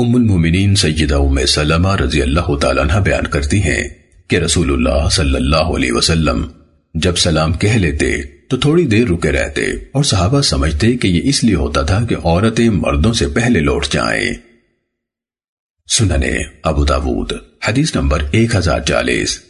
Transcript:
ام المومنین سیدہ ام سلمہ رضی اللہ تعالیٰ عنہ بیان کرتی ہیں کہ رسول اللہ صلی اللہ علیہ وسلم جب سلام کہہ لیتے تو تھوڑی دیر رکے رہتے اور صحابہ سمجھتے کہ یہ اس لیے ہوتا تھا کہ عورتیں مردوں سے پہلے لوٹ جائیں۔ سننے ابو داود، حدیث نمبر ایک ہزار چالیس۔